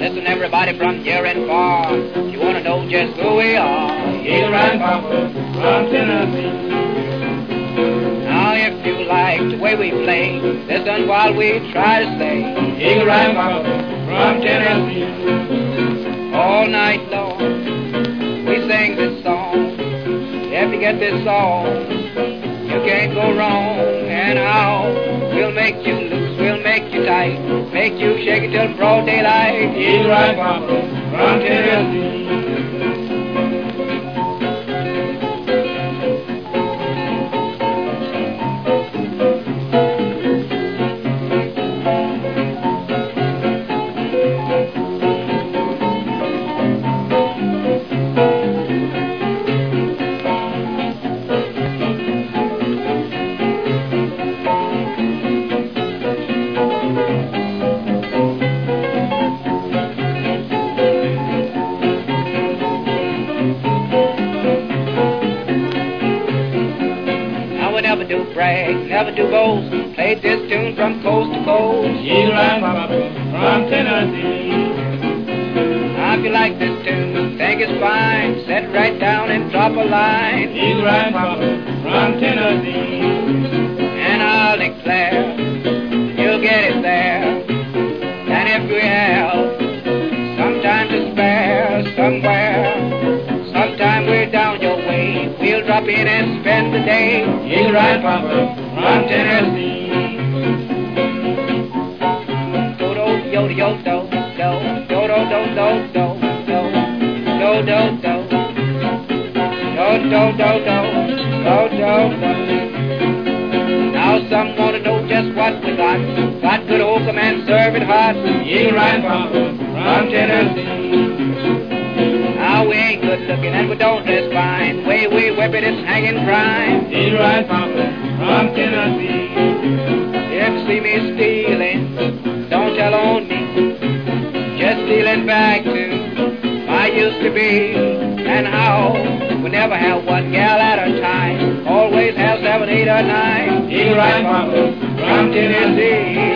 Listen, everybody from near and far, you want to know just who we are. Eagle Ryan Papa from Tennessee. Now, if you like the way we play, listen while we try to stay. Eagle Ryan Papa from Tennessee. All night Get this song, you can't go wrong. And how we'll make you loose, we'll make you tight, make you shake it till broad daylight. Ryan Papa never do brag, never do boast. Played this tune from coast to coast. Eagle Ryan Papa from Tennessee. Now if you like this tune, think it's fine, set right down and drop a line. Eagle Ryan Papa from Tennessee. And I'll declare, you'll get it there. And if we have some time to spare somewhere, drop in and spend the day. Eagle Ryan Papa from Tennessee. Do do do yo do do do do do do do do do do do do do do do do do. Now some want to know just what we got. Got good oakum and serve it hot. Eagle Ryan Papa from Tennessee. Way we whip it, it's hanging crime. Ryan Papa from Tennessee. If you see me stealing, don't tell on me. Just stealing back to I used to be. And how we never have one gal at a time. Always have seven, eight, or nine. Ryan Papa from Tennessee.